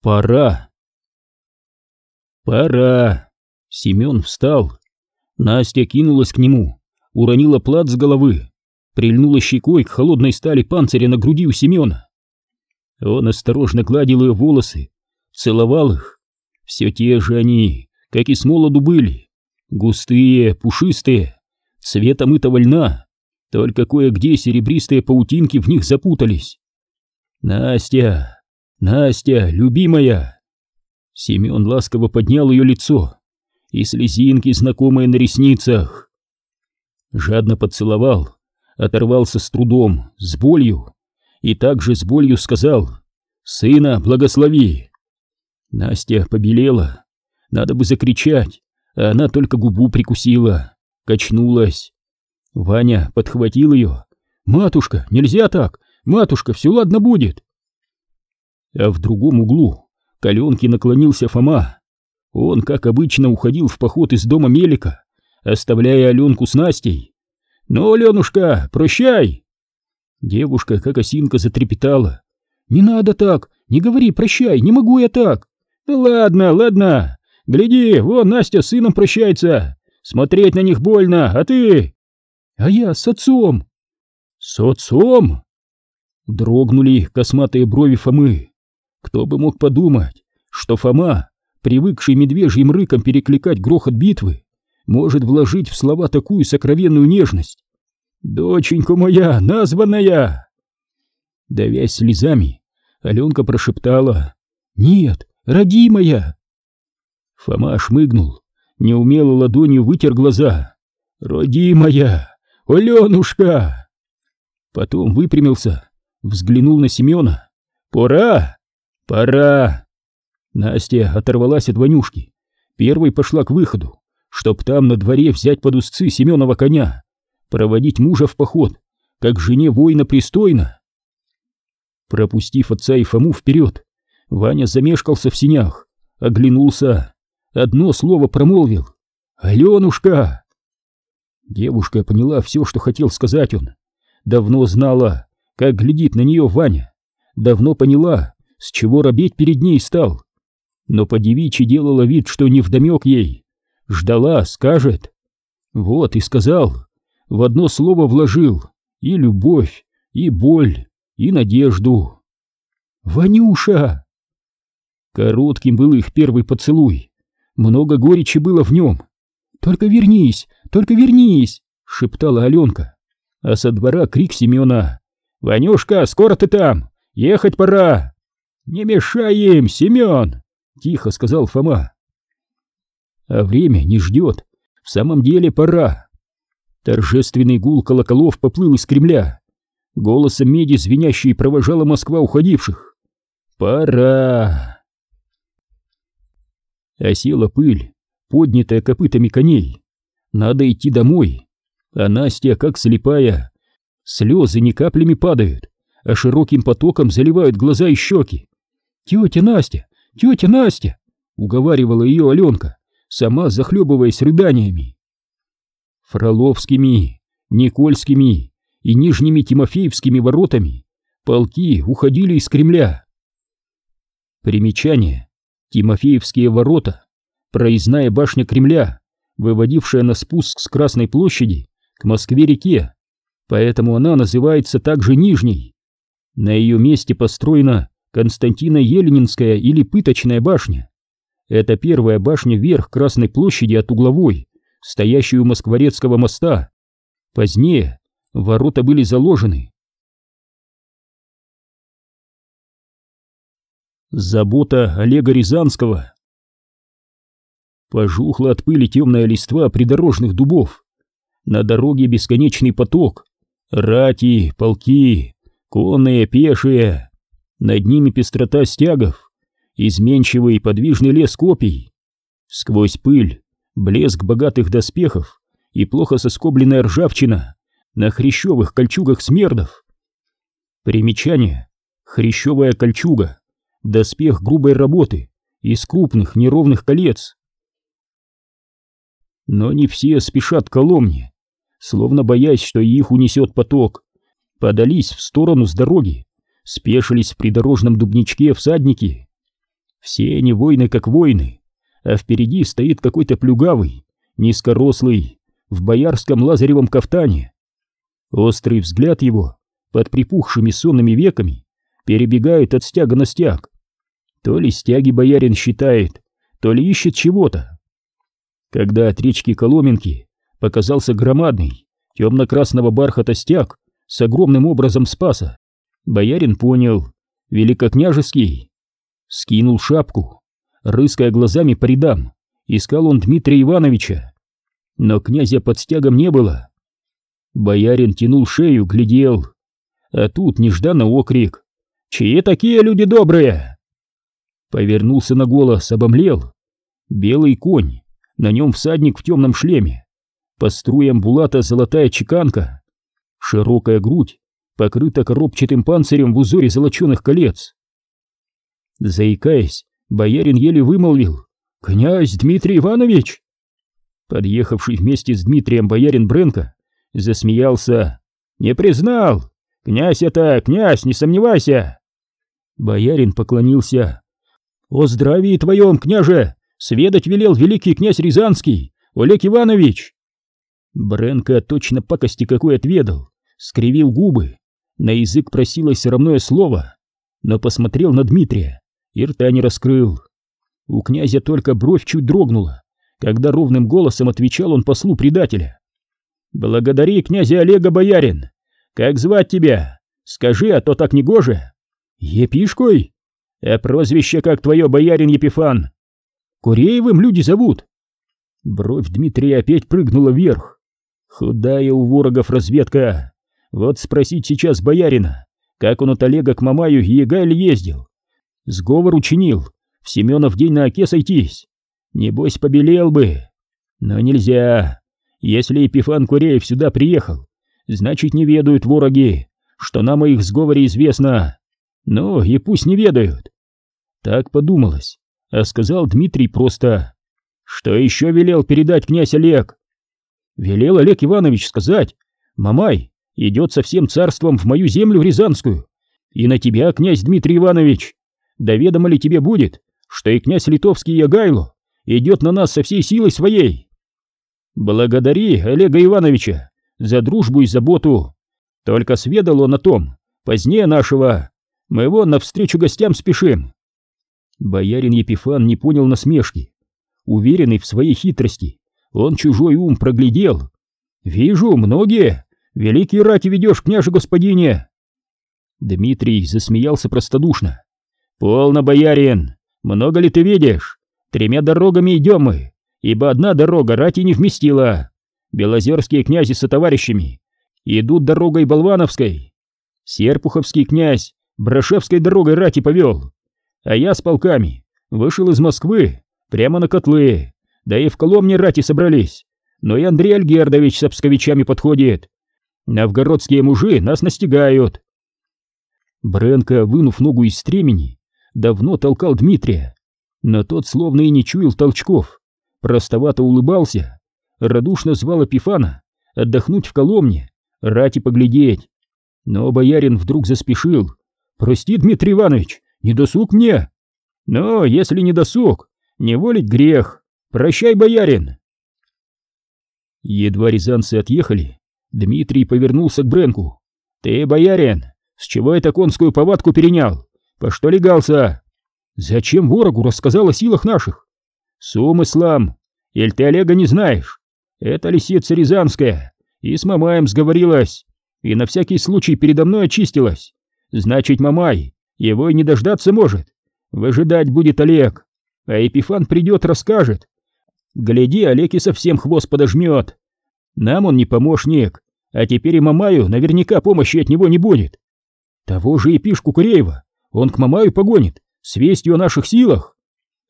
Пора. Пора. Семен встал. Настя кинулась к нему, уронила плат с головы, прильнула щекой к холодной стали панциря на груди у Семена. Он осторожно гладил ее волосы, целовал их. Все те же они, как и с молоду были, густые, пушистые, цвета мытого льна, только кое-где серебристые паутинки в них запутались. Настя, Настя, любимая! Семен ласково поднял ее лицо, и слезинки, знакомые на ресницах. Жадно поцеловал, оторвался с трудом, с болью, и также с болью сказал «Сына, благослови!» Настя побелела, надо бы закричать, а она только губу прикусила, качнулась. Ваня подхватил ее. «Матушка, нельзя так! Матушка, все ладно будет!» А в другом углу к Аленке наклонился Фома. Он, как обычно, уходил в поход из дома Мелика, оставляя Аленку с Настей. «Ну, Аленушка, прощай!» Девушка, как осинка, затрепетала. «Не надо так! Не говори прощай! Не могу я так!» «Ну ладно, ладно! Гляди, вон Настя с сыном прощается! Смотреть на них больно, а ты...» «А я с отцом!» «С отцом?» Дрогнули косматые брови Фомы. Кто бы мог подумать, что Фома, привыкший медвежьим рыком перекликать грохот битвы, может вложить в слова такую сокровенную нежность. «Доченька моя, названная!» Давясь слезами, Аленка прошептала «Нет, родимая!» Фома шмыгнул, неумело ладонью вытер глаза. «Родимая! Аленушка!» Потом выпрямился, взглянул на Семена. «Пора! Пора!» Настя оторвалась от Ванюшки, первой пошла к выходу, чтоб там на дворе взять под узцы Семенова коня, проводить мужа в поход, как жене воина пристойно. Пропустив отца и Фому вперед, Ваня замешкался в синях, оглянулся, одно слово промолвил. «Аленушка!» Девушка поняла все, что хотел сказать он. Давно знала, как глядит на нее Ваня. Давно поняла, с чего робеть перед ней стал. Но по девичьи делала вид, что не вдомек ей. Ждала, скажет. Вот и сказал. В одно слово вложил и любовь, и боль, и надежду. «Ванюша!» Коротким был их первый поцелуй. Много горечи было в нем. «Только вернись, только вернись!» — шептала Аленка. А со двора крик Семена. «Ванюшка, скоро ты там! Ехать пора!» «Не мешай им, Семен!» — тихо сказал Фома. А время не ждет. В самом деле пора. Торжественный гул колоколов поплыл из Кремля. Голосом меди звенящий провожала Москва уходивших. Пора. Осела пыль, поднятая копытами коней. Надо идти домой. А Настя, как слепая, слезы не каплями падают, а широким потоком заливают глаза и щеки. «Тетя Настя! Тетя Настя!» — уговаривала ее Аленка, сама захлебываясь рыданиями. Фроловскими, Никольскими и Нижними Тимофеевскими воротами полки уходили из Кремля. Примечание. Тимофеевские ворота, проездная башня Кремля, выводившая на спуск с Красной площади к Москве-реке, поэтому она называется также Нижней. На ее месте построена Константина Еленинская или Пыточная башня. Это первая башня вверх Красной площади от угловой, стоящей у Москворецкого моста. Позднее ворота были заложены. Забота Олега Рязанского Пожухла от пыли темная листва придорожных дубов. На дороге бесконечный поток. Рати, полки, конные, пешие. Над ними пестрота стягов, изменчивый и подвижный лес копий. Сквозь пыль блеск богатых доспехов и плохо соскобленная ржавчина на хрящевых кольчугах смердов. Примечание. Хрящевая кольчуга. Доспех грубой работы из крупных неровных колец. Но не все спешат к Коломне, словно боясь, что их унесет поток. Подались в сторону с дороги, спешились в придорожном дубничке всадники. Все они воины как воины, а впереди стоит какой-то плюгавый, низкорослый, в боярском лазаревом кафтане. Острый взгляд его под припухшими сонными веками перебегает от стяга на стяг. То ли стяги боярин считает, то ли ищет чего-то. Когда от речки Коломенки показался громадный темно-красного бархата стяг с огромным образом спаса, боярин понял, великокняжеский. Скинул шапку, рыская глазами по рядам, искал он Дмитрия Ивановича. Но князя под стягом не было. Боярин тянул шею, глядел. А тут нежданно окрик. «Чьи такие люди добрые?» Повернулся на голос, обомлел. Белый конь, на нем всадник в темном шлеме. По струям булата золотая чеканка. Широкая грудь покрыта коробчатым панцирем в узоре золоченых колец. Заикаясь, боярин еле вымолвил «Князь Дмитрий Иванович!» Подъехавший вместе с Дмитрием боярин Бренко засмеялся. «Не признал! Князь это, князь, не сомневайся!» Боярин поклонился. «О здравии твоем, княже! Сведать велел великий князь Рязанский, Олег Иванович!» Бренко точно пакости какой отведал, скривил губы, на язык просилось равное слово, но посмотрел на Дмитрия и рта не раскрыл. У князя только бровь чуть дрогнула, когда ровным голосом отвечал он послу предателя. «Благодари князя Олега, боярин! Как звать тебя? Скажи, а то так не гоже!» «Епишкой? А прозвище как твое, боярин Епифан?» «Куреевым люди зовут!» Бровь Дмитрия опять прыгнула вверх. «Худая у ворогов разведка! Вот спросить сейчас боярина, как он от Олега к Мамаю и Егаль ездил. Сговор учинил, в Семенов день на оке сойтись. Небось, побелел бы. Но нельзя. Если Епифан Куреев сюда приехал, значит, не ведают вороги, что нам о их сговоре известно. Ну, и пусть не ведают. Так подумалось, а сказал Дмитрий просто. Что еще велел передать князь Олег? Велел Олег Иванович сказать, Мамай идет со всем царством в мою землю Рязанскую. И на тебя, князь Дмитрий Иванович, доведомо ли тебе будет, что и князь Литовский Ягайло идет на нас со всей силой своей. Благодари Олега Ивановича за дружбу и заботу. Только сведал он о том, позднее нашего. Мы его навстречу гостям спешим. Боярин Епифан не понял насмешки. Уверенный в своей хитрости, он чужой ум проглядел. Вижу, многие. Великий рати ведешь, княже господине. Дмитрий засмеялся простодушно. Полно, боярин. Много ли ты видишь? Тремя дорогами идем мы, ибо одна дорога рати не вместила. Белозерские князи со товарищами идут дорогой Болвановской. Серпуховский князь Брашевской дорогой рати повел, а я с полками вышел из Москвы прямо на котлы, да и в Коломне рати собрались, но и Андрей Альгердович с псковичами подходит. Новгородские мужи нас настигают. Бренко, вынув ногу из стремени, давно толкал Дмитрия, но тот словно и не чуял толчков, простовато улыбался, радушно звал Эпифана отдохнуть в Коломне, рати поглядеть. Но боярин вдруг заспешил. «Прости, Дмитрий Иванович, не досуг мне!» «Но если не досуг, не волить грех! Прощай, боярин!» Едва рязанцы отъехали, Дмитрий повернулся к Бренку. «Ты, боярин, с чего это конскую повадку перенял? По что легался?» Зачем ворогу рассказал о силах наших? С умыслом. Иль ты Олега не знаешь? Это лисица Рязанская. И с Мамаем сговорилась. И на всякий случай передо мной очистилась. Значит, Мамай его и не дождаться может. Выжидать будет Олег. А Епифан придет, расскажет. Гляди, Олег и совсем хвост подожмет. Нам он не помощник, а теперь и Мамаю наверняка помощи от него не будет. Того же Епишку Куреева он к Мамаю погонит, с вестью о наших силах.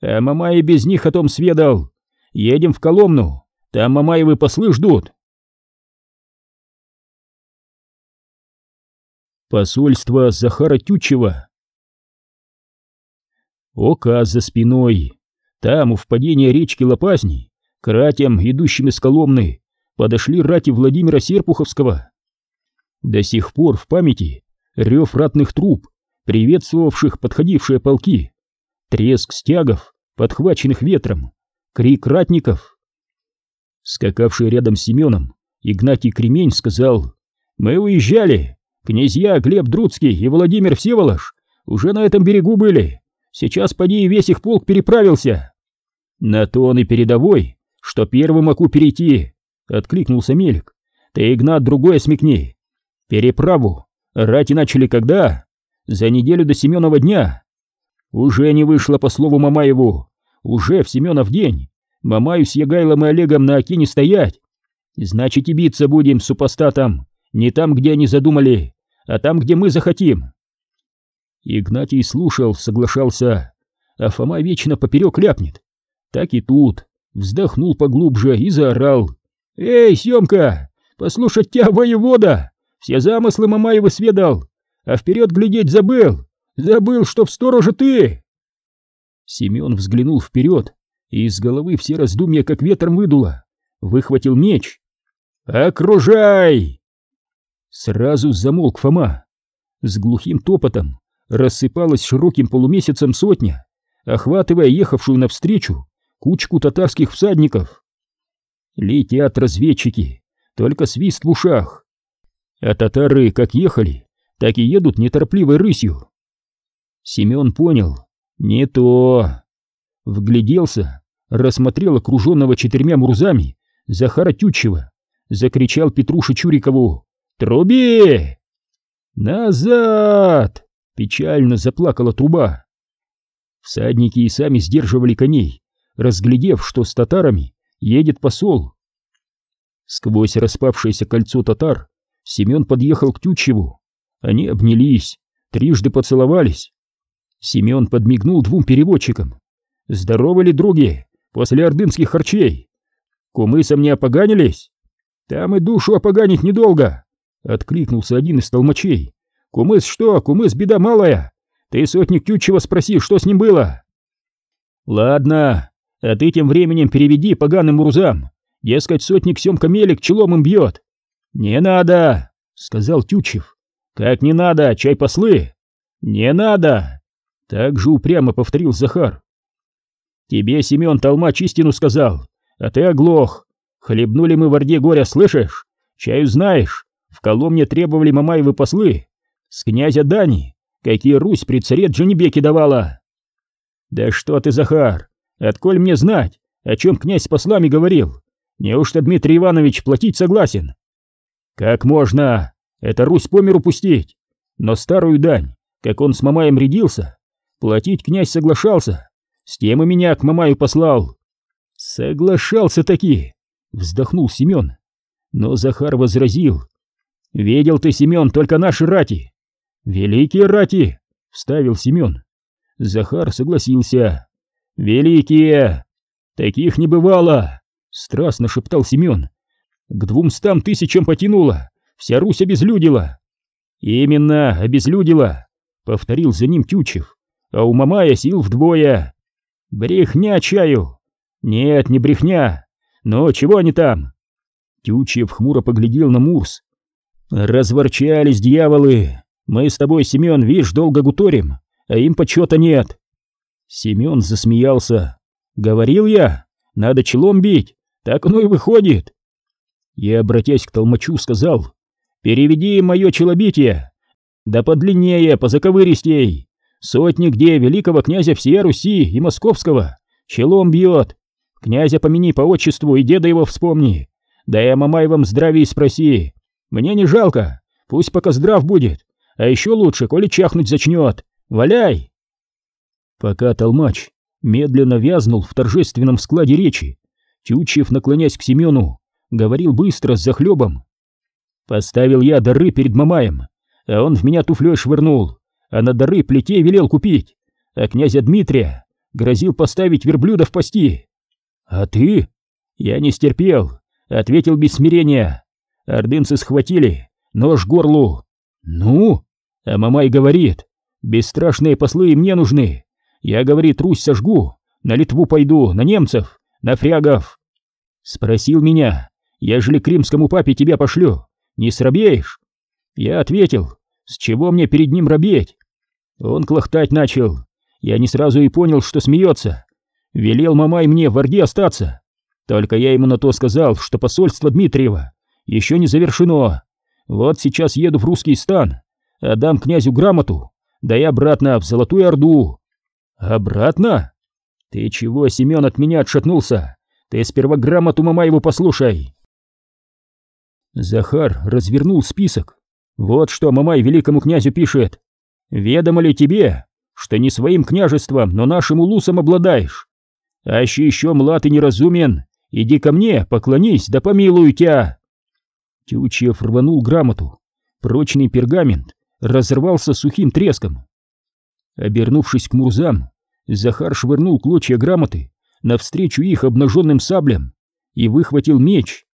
А Мамай без них о том сведал. Едем в Коломну, там Мамаевы послы ждут. Посольство Захара Тютчева Ока за спиной. Там, у впадения речки Лопазней, к ратям, идущим из Коломны, подошли рати Владимира Серпуховского. До сих пор в памяти рев ратных труп приветствовавших подходившие полки. треск стягов, подхваченных ветром, крик ратников. Скакавший рядом с Семеном, Игнатий Кремень сказал, «Мы уезжали, князья Глеб Друцкий и Владимир Всеволож уже на этом берегу были, сейчас поди и весь их полк переправился». «На то он и передовой, что первым могу перейти», — откликнулся Мелик. «Ты, Игнат, другое смекни. Переправу рати начали когда? За неделю до Семенова дня. Уже не вышло по слову Мамаеву, уже в Семенов день. Мамаю с Ягайлом и Олегом на Оке не стоять. Значит и биться будем с супостатом, не там, где они задумали, а там, где мы захотим». Игнатий слушал, соглашался, а Фома вечно поперек ляпнет. Так и тут вздохнул поглубже и заорал. «Эй, Семка, послушать тебя, воевода! Все замыслы Мамаева сведал, а вперед глядеть забыл! Забыл, что в стороже ты!» Семен взглянул вперед, и из головы все раздумья как ветром выдуло. Выхватил меч. «Окружай!» Сразу замолк Фома. С глухим топотом рассыпалась широким полумесяцем сотня, охватывая ехавшую навстречу кучку татарских всадников. Летят разведчики, только свист в ушах. А татары как ехали, так и едут неторопливой рысью. Семен понял, не то. Вгляделся, рассмотрел окруженного четырьмя мурзами Захара Тютчева, закричал Петруше Чурикову «Труби!» «Назад!» — печально заплакала труба. Всадники и сами сдерживали коней, разглядев, что с татарами едет посол. Сквозь распавшееся кольцо татар Семен подъехал к Тютчеву. Они обнялись, трижды поцеловались. Семен подмигнул двум переводчикам. «Здоровы ли, други, после ордынских харчей? Кумысом не опоганились? Там и душу опоганить недолго!» Откликнулся один из толмачей. «Кумыс что, кумыс беда малая! Ты, сотник Тютчева, спроси, что с ним было?» «Ладно, а ты тем временем переведи поганым мурзам. Дескать, сотник Семка Мелик челом им бьет. Не надо, сказал Тютчев. Как не надо, чай послы? Не надо. Так же упрямо повторил Захар. Тебе Семен Толмач истину сказал, а ты оглох. Хлебнули мы в Орде горя, слышишь? Чаю знаешь, в Коломне требовали Мамаевы послы. С князя Дани, какие Русь при царе Джанибеке давала. Да что ты, Захар, Отколь мне знать, о чем князь с послами говорил? Неужто Дмитрий Иванович платить согласен? Как можно? Это Русь по миру пустить. Но старую дань, как он с Мамаем рядился, платить князь соглашался. С тем и меня к Мамаю послал. Соглашался таки, вздохнул Семен. Но Захар возразил. Видел ты, Семен, только наши рати. Великие рати, вставил Семен. Захар согласился. «Великие! Таких не бывало!» — страстно шептал Семен. «К двумстам тысячам потянуло, вся Русь обезлюдила!» «Именно, обезлюдила!» — повторил за ним Тючев. «А у Мамая сил вдвое!» «Брехня чаю!» «Нет, не брехня! Но чего они там?» Тючев хмуро поглядел на Мурс. «Разворчались дьяволы! Мы с тобой, Семен, видишь, долго гуторим, а им почета нет!» Семен засмеялся. «Говорил я, надо челом бить, так оно и выходит». Я, обратясь к толмачу, сказал, «Переведи мое челобитие, да подлиннее, по заковыристей. Сотни где великого князя всея Руси и Московского челом бьет. Князя помяни по отчеству и деда его вспомни. Да и о Мамаевом здравии спроси. Мне не жалко, пусть пока здрав будет, а еще лучше, коли чахнуть зачнет. Валяй!» Пока толмач медленно вязнул в торжественном складе речи, Тютчев, наклонясь к Семену, говорил быстро, с захлебом. «Поставил я дары перед Мамаем, а он в меня туфлей швырнул, а на дары плетей велел купить, а князя Дмитрия грозил поставить верблюда в пости. А ты?» «Я не стерпел, ответил без смирения. Ордынцы схватили, нож горлу. Ну?» А Мамай говорит, «Бесстрашные послы мне нужны, я, говорит, Русь сожгу, на Литву пойду, на немцев, на фрягов. Спросил меня, ежели кримскому папе тебя пошлю, не срабеешь? Я ответил, с чего мне перед ним робеть? Он клохтать начал. Я не сразу и понял, что смеется. Велел Мамай мне в Орде остаться. Только я ему на то сказал, что посольство Дмитриева еще не завершено. Вот сейчас еду в русский стан, отдам князю грамоту, да и обратно в Золотую Орду. Обратно? Ты чего, Семен, от меня отшатнулся? Ты сперва грамоту Мамаеву послушай. Захар развернул список. Вот что Мамай великому князю пишет. «Ведомо ли тебе, что не своим княжеством, но нашим улусом обладаешь? Аще еще млад и неразумен, иди ко мне, поклонись, да помилую тебя!» Тючев рванул грамоту. Прочный пергамент разорвался сухим треском. Обернувшись к Мурзам, Захар швырнул клочья грамоты навстречу их обнаженным саблям и выхватил меч.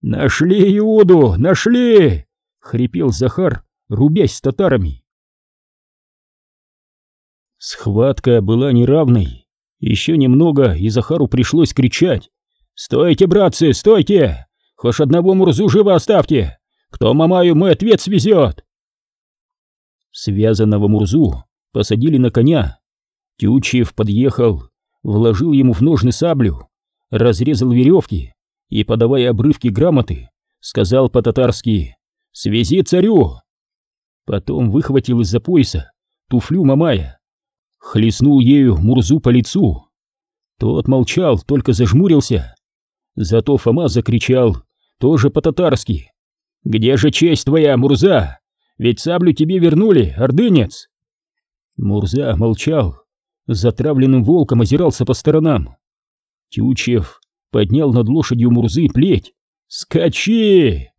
«Нашли Иуду! Нашли!» — хрипел Захар, рубясь с татарами. Схватка была неравной. Еще немного, и Захару пришлось кричать. «Стойте, братцы, стойте! Хоть одного Мурзу живо оставьте! Кто Мамаю мой ответ свезет!» Связанного Мурзу посадили на коня. Тючев подъехал, вложил ему в ножны саблю, разрезал веревки и, подавая обрывки грамоты, сказал по-татарски «Связи царю!». Потом выхватил из-за пояса туфлю Мамая, хлестнул ею Мурзу по лицу. Тот молчал, только зажмурился. Зато Фома закричал, тоже по-татарски «Где же честь твоя, Мурза? Ведь саблю тебе вернули, ордынец!» Мурза молчал, затравленным волком озирался по сторонам. Тючев поднял над лошадью Мурзы плеть. «Скачи!»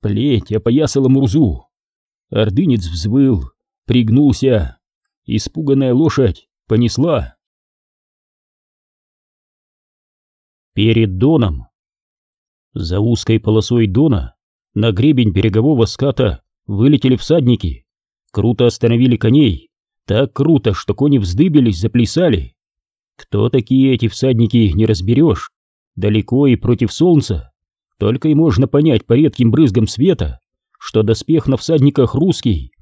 Плеть опоясала Мурзу. Ордынец взвыл, пригнулся. Испуганная лошадь понесла. Перед Доном. За узкой полосой Дона на гребень берегового ската вылетели всадники. Круто остановили коней. Так круто, что кони вздыбились, заплясали. Кто такие эти всадники, не разберешь. Далеко и против солнца. Только и можно понять по редким брызгам света, что доспех на всадниках русский.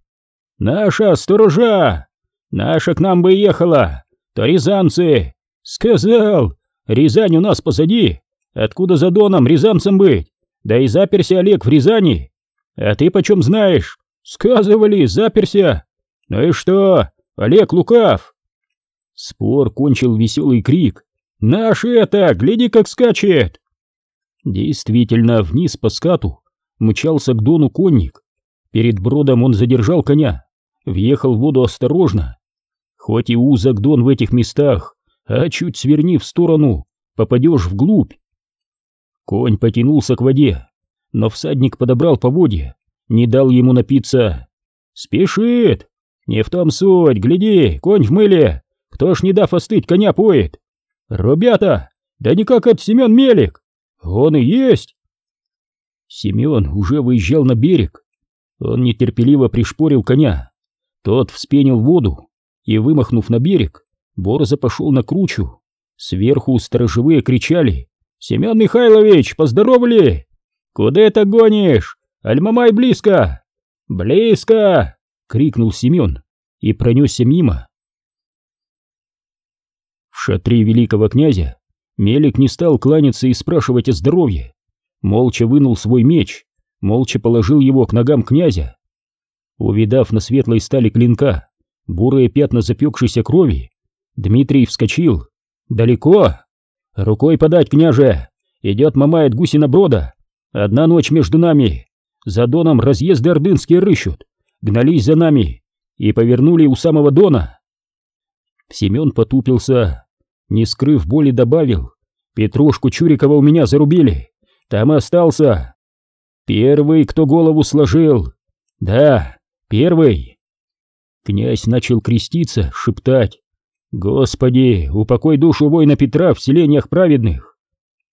«Наша сторожа! Наша к нам бы ехала! То рязанцы!» «Сказал! Рязань у нас позади! Откуда за Доном рязанцем быть? Да и заперся Олег в Рязани! А ты почем знаешь? Сказывали, заперся! Ну и что? Олег лукав!» Спор кончил веселый крик. «Наш это! Гляди, как скачет!» Действительно, вниз по скату мчался к дону конник. Перед бродом он задержал коня, въехал в воду осторожно. Хоть и узок дон в этих местах, а чуть сверни в сторону, попадешь вглубь. Конь потянулся к воде, но всадник подобрал поводья, не дал ему напиться. «Спешит! Не в том суть, гляди, конь в мыле! Кто ж не дав остыть, коня поет! Ребята, да никак от Семен Мелик! Он и есть!» Семен уже выезжал на берег. Он нетерпеливо пришпорил коня. Тот вспенил воду и, вымахнув на берег, борзо пошел на кручу. Сверху сторожевые кричали «Семен Михайлович, поздоровали! Куда это гонишь? Альмамай близко!» «Близко!» — крикнул Семен и пронесся мимо. В шатре великого князя Мелик не стал кланяться и спрашивать о здоровье. Молча вынул свой меч, молча положил его к ногам князя. Увидав на светлой стали клинка бурые пятна запекшейся крови, Дмитрий вскочил. «Далеко? Рукой подать, княже! Идет мамает гусина брода! Одна ночь между нами! За доном разъезды ордынские рыщут, гнались за нами и повернули у самого дона!» Семен потупился, не скрыв боли, добавил. «Петрушку Чурикова у меня зарубили, там и остался. Первый, кто голову сложил. Да, первый!» Князь начал креститься, шептать. «Господи, упокой душу воина Петра в селениях праведных!»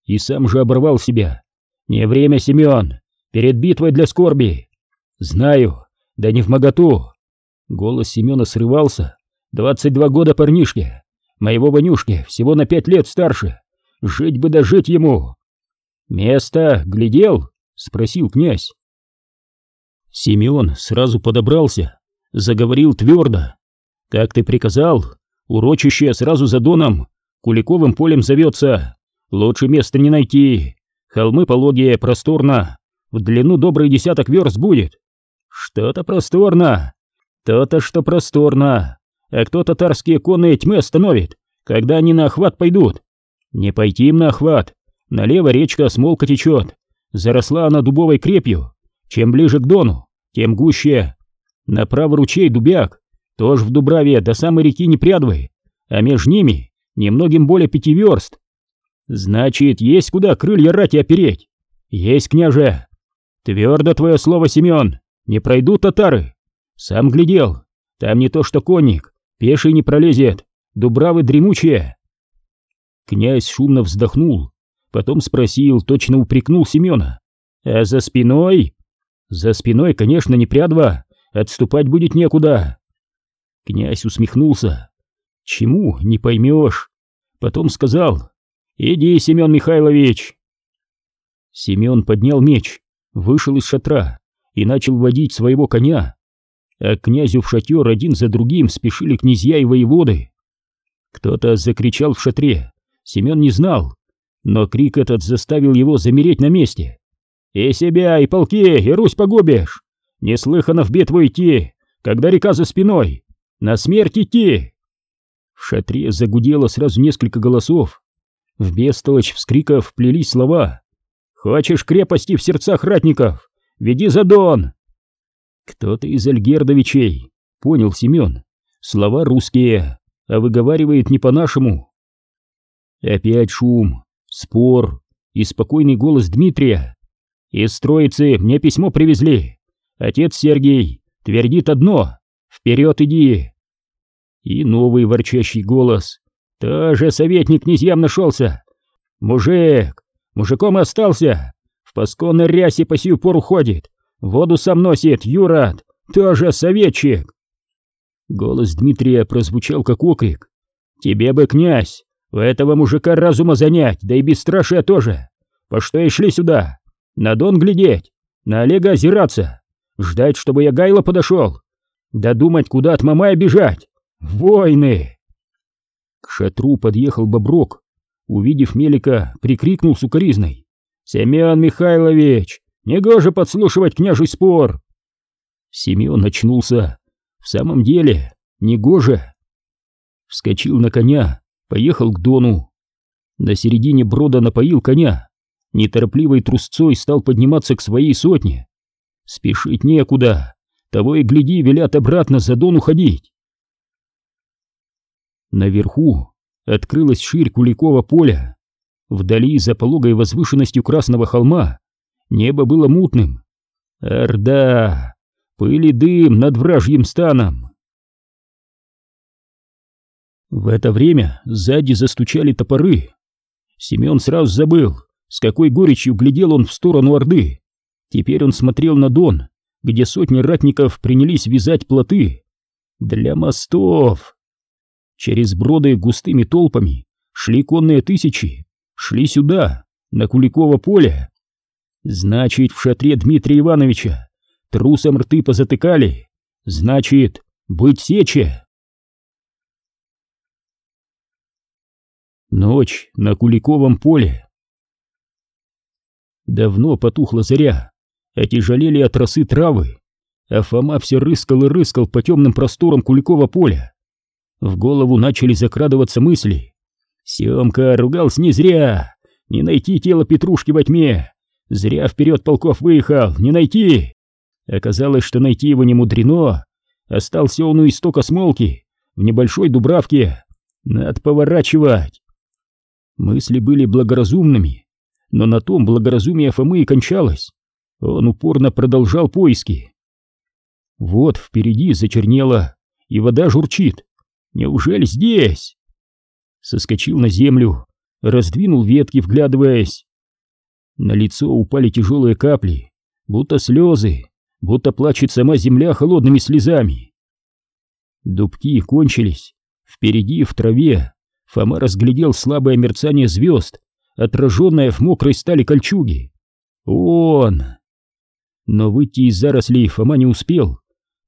И сам же оборвал себя. «Не время, Семен, перед битвой для скорби!» «Знаю, да не в моготу!» Голос Семена срывался. «Двадцать два года парнишке! Моего Ванюшки всего на пять лет старше! Жить бы да жить ему!» «Место глядел?» — спросил князь. Семен сразу подобрался, заговорил твердо. «Как ты приказал, Урочище сразу за доном, Куликовым полем зовется. Лучше места не найти. Холмы пологие, просторно. В длину добрый десяток верст будет. Что-то просторно. То-то, что просторно. А кто татарские конные тьмы остановит, когда они на охват пойдут? Не пойти им на охват. Налево речка Смолка течет. Заросла она дубовой крепью. Чем ближе к дону, тем гуще. Направо ручей Дубяк, тоже в Дубраве до самой реки Непрядвы, а между ними немногим более пяти верст. Значит, есть куда крылья рати опереть. Есть, княже. Твердо твое слово, Семен, не пройдут татары. Сам глядел, там не то что конник, пеший не пролезет, дубравы дремучие. Князь шумно вздохнул, потом спросил, точно упрекнул Семена. А за спиной? За спиной, конечно, не прядва, отступать будет некуда. Князь усмехнулся. Чему, не поймешь. Потом сказал, иди, Семен Михайлович. Семен поднял меч, вышел из шатра и начал водить своего коня. А князю в шатер один за другим спешили князья и воеводы. Кто-то закричал в шатре, Семен не знал, но крик этот заставил его замереть на месте. «И себя, и полки, и Русь погубишь! Неслыханно в битву идти, когда река за спиной! На смерть идти!» В шатре загудело сразу несколько голосов. В бестолочь вскриков плелись слова. «Хочешь крепости в сердцах ратников? Веди за Дон!» «Кто-то из Альгердовичей», — понял Семен. «Слова русские, а выговаривает не по-нашему». Опять шум, спор и спокойный голос Дмитрия. «Из строицы мне письмо привезли. Отец Сергей твердит одно Вперед иди!» И новый ворчащий голос. «Тоже советник князьям нашелся! Мужик! Мужиком остался! В пасконной рясе по сию пору ходит! Воду сам носит, Юрат! Тоже советчик!» Голос Дмитрия прозвучал как окрик. «Тебе бы, князь, у этого мужика разума занять, да и бесстрашие тоже! По что и шли сюда? На Дон глядеть, на Олега озираться, ждать, чтобы я Гайло подошел, Додумать, куда от Мамая бежать! Войны!» К шатру подъехал Боброк. Увидев Мелика, прикрикнул сукоризной. «Семен Михайлович, негоже подслушивать княжий спор!» Семен очнулся. В самом деле, негоже. Вскочил на коня, поехал к Дону. На середине брода напоил коня. Неторопливой трусцой стал подниматься к своей сотне. Спешить некуда. Того и гляди, велят обратно за Дон уходить. Наверху открылась ширь Куликова поля. Вдали, за пологой возвышенностью Красного холма, небо было мутным. Орда! Пыль и дым над вражьим станом. В это время сзади застучали топоры. Семен сразу забыл, с какой горечью глядел он в сторону Орды. Теперь он смотрел на Дон, где сотни ратников принялись вязать плоты. Для мостов! Через броды густыми толпами шли конные тысячи, шли сюда, на Куликово поле. Значит, в шатре Дмитрия Ивановича трусом рты позатыкали. Значит, быть сече. Ночь на Куликовом поле. Давно потухла заря, отяжелели от росы травы, а Фома все рыскал и рыскал по темным просторам Куликова поля. В голову начали закрадываться мысли. Семка ругался не зря, не найти тело Петрушки во тьме, зря вперед полков выехал, не найти. Оказалось, что найти его не мудрено, остался он у истока смолки, в небольшой дубравке, надо поворачивать. Мысли были благоразумными, но на том благоразумие Фомы и кончалось. Он упорно продолжал поиски. Вот впереди зачернело, и вода журчит. Неужели здесь? Соскочил на землю, раздвинул ветки, вглядываясь. На лицо упали тяжелые капли, будто слезы, будто плачет сама земля холодными слезами. Дубки кончились. Впереди, в траве, Фома разглядел слабое мерцание звезд, отраженное в мокрой стали кольчуги. Он! но выйти из зарослей Фома не успел,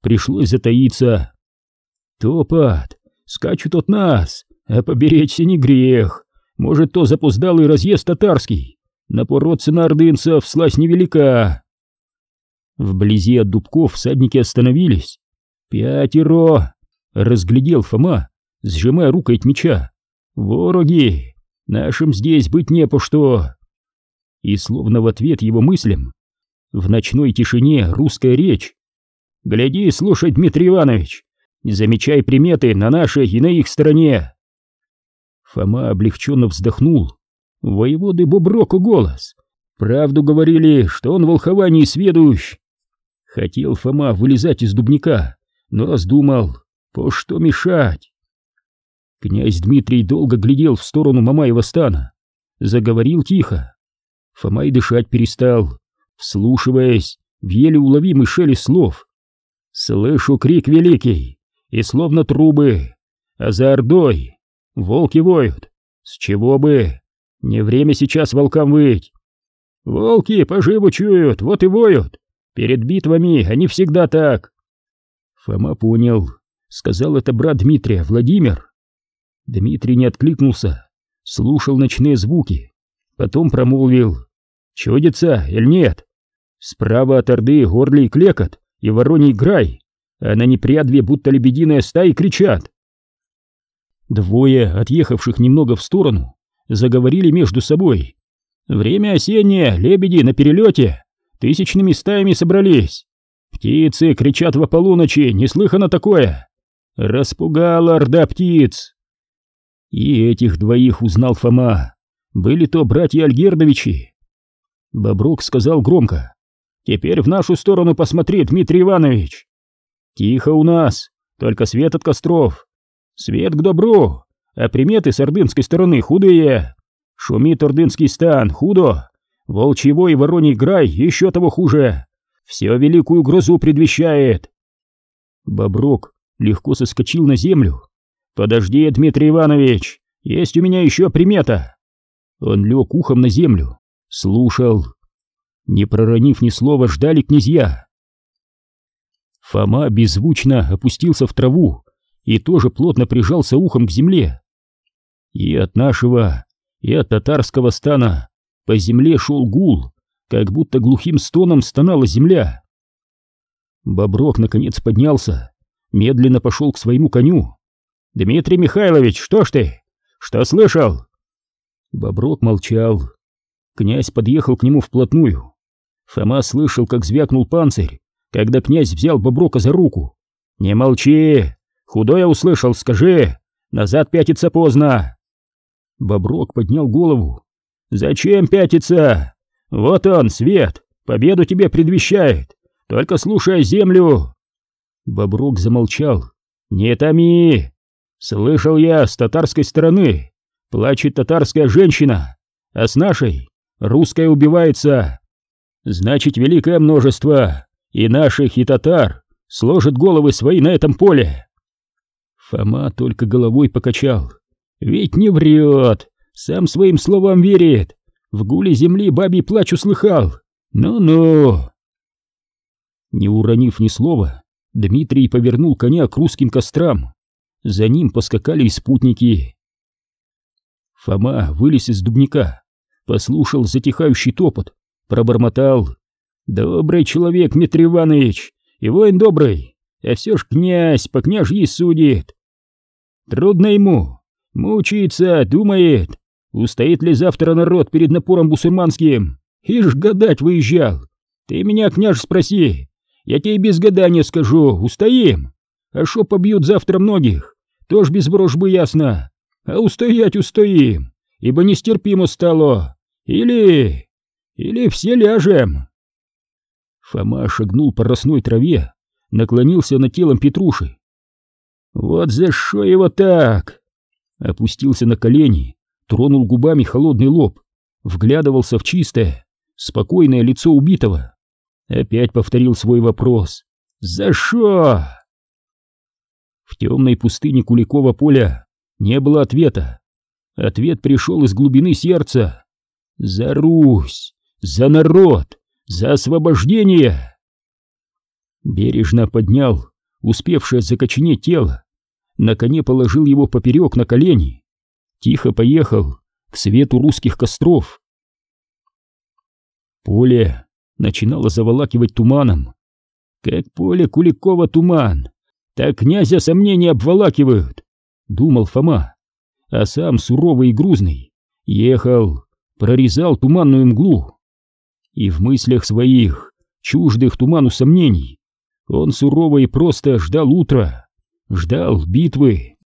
пришлось затаиться. Топот, скачут от нас, а поберечься не грех. Может, то запоздалый разъезд татарский. Напороться на ордынцев слазь невелика. Вблизи от дубков всадники остановились. «Пятеро!» — разглядел Фома, сжимая рукоять меча. «Вороги! Нашим здесь быть не по что!» И словно в ответ его мыслям, в ночной тишине русская речь. «Гляди, слушай, Дмитрий Иванович, замечай приметы на нашей и на их стороне!» Фома облегченно вздохнул. Воеводы Боброку голос. Правду говорили, что он в волховании сведущ. Хотел Фома вылезать из дубника, но раздумал, по что мешать. Князь Дмитрий долго глядел в сторону Мамаева стана, заговорил тихо. Фома и дышать перестал, вслушиваясь в еле уловимый шелест слов. Слышу крик великий, и словно трубы, а за ордой волки воют. С чего бы? Не время сейчас волкам выть. Волки поживу чуют, вот и воют. Перед битвами они всегда так. Фома понял. Сказал это брат Дмитрия, Владимир. Дмитрий не откликнулся, слушал ночные звуки. Потом промолвил. Чудится или нет? Справа от Орды горлей клекот и вороний грай, а на непрядве будто лебединая стаи кричат. Двое, отъехавших немного в сторону, заговорили между собой. «Время осеннее, лебеди на перелете, тысячными стаями собрались. Птицы кричат во полуночи, неслыханно такое. Распугала орда птиц». И этих двоих узнал Фома. Были то братья Альгердовичи. Боброк сказал громко. «Теперь в нашу сторону посмотри, Дмитрий Иванович». «Тихо у нас, только свет от костров. Свет к добру, а приметы с ордынской стороны худые. Шумит ордынский стан, худо. Волчьего и вороний грай еще того хуже. Все великую грозу предвещает. Боброк легко соскочил на землю. «Подожди, Дмитрий Иванович, есть у меня еще примета». Он лег ухом на землю, слушал. Не проронив ни слова, ждали князья. Фома беззвучно опустился в траву, и тоже плотно прижался ухом к земле. И от нашего, и от татарского стана по земле шел гул, как будто глухим стоном стонала земля. Боброк наконец поднялся, медленно пошел к своему коню. «Дмитрий Михайлович, что ж ты? Что слышал?» Боброк молчал. Князь подъехал к нему вплотную. Фома слышал, как звякнул панцирь, когда князь взял Боброка за руку. «Не молчи! Худое услышал, скажи! Назад пятиться поздно!» Боброк поднял голову. «Зачем пятиться? Вот он, свет, победу тебе предвещает, только слушай землю!» Боброк замолчал. «Не томи! Слышал я с татарской стороны, плачет татарская женщина, а с нашей русская убивается. Значит, великое множество и наших, и татар сложит головы свои на этом поле. Фома только головой покачал. Ведь не врет, сам своим словам верит. В гуле земли бабий плач услыхал. Ну-ну. Не уронив ни слова, Дмитрий повернул коня к русским кострам. За ним поскакали спутники. Фома вылез из дубника, послушал затихающий топот, пробормотал. «Добрый человек, Дмитрий Иванович, и воин добрый, а все ж князь по княжьи судит. Трудно ему. Мучается, думает, устоит ли завтра народ перед напором бусурманским. Ишь, гадать выезжал. Ты меня, княж, спроси. Я тебе без гадания скажу, устоим. А шо побьют завтра многих, тоже без ворожбы ясно. А устоять устоим, ибо нестерпимо стало. Или... или все ляжем. Фома шагнул по росной траве, наклонился над телом Петруши «Вот за что его так?» Опустился на колени, тронул губами холодный лоб, вглядывался в чистое, спокойное лицо убитого. Опять повторил свой вопрос. «За что?» В темной пустыне Куликова поля не было ответа. Ответ пришел из глубины сердца. «За Русь! За народ! За освобождение!» Бережно поднял успевшее закоченеть тело, на коне положил его поперек на колени, тихо поехал к свету русских костров. Поле начинало заволакивать туманом. Как поле Куликова туман, так князя сомнения обволакивают, думал Фома, а сам суровый и грузный ехал, прорезал туманную мглу. И в мыслях своих, чуждых туману сомнений, он сурово и просто ждал утра, ждал битвы.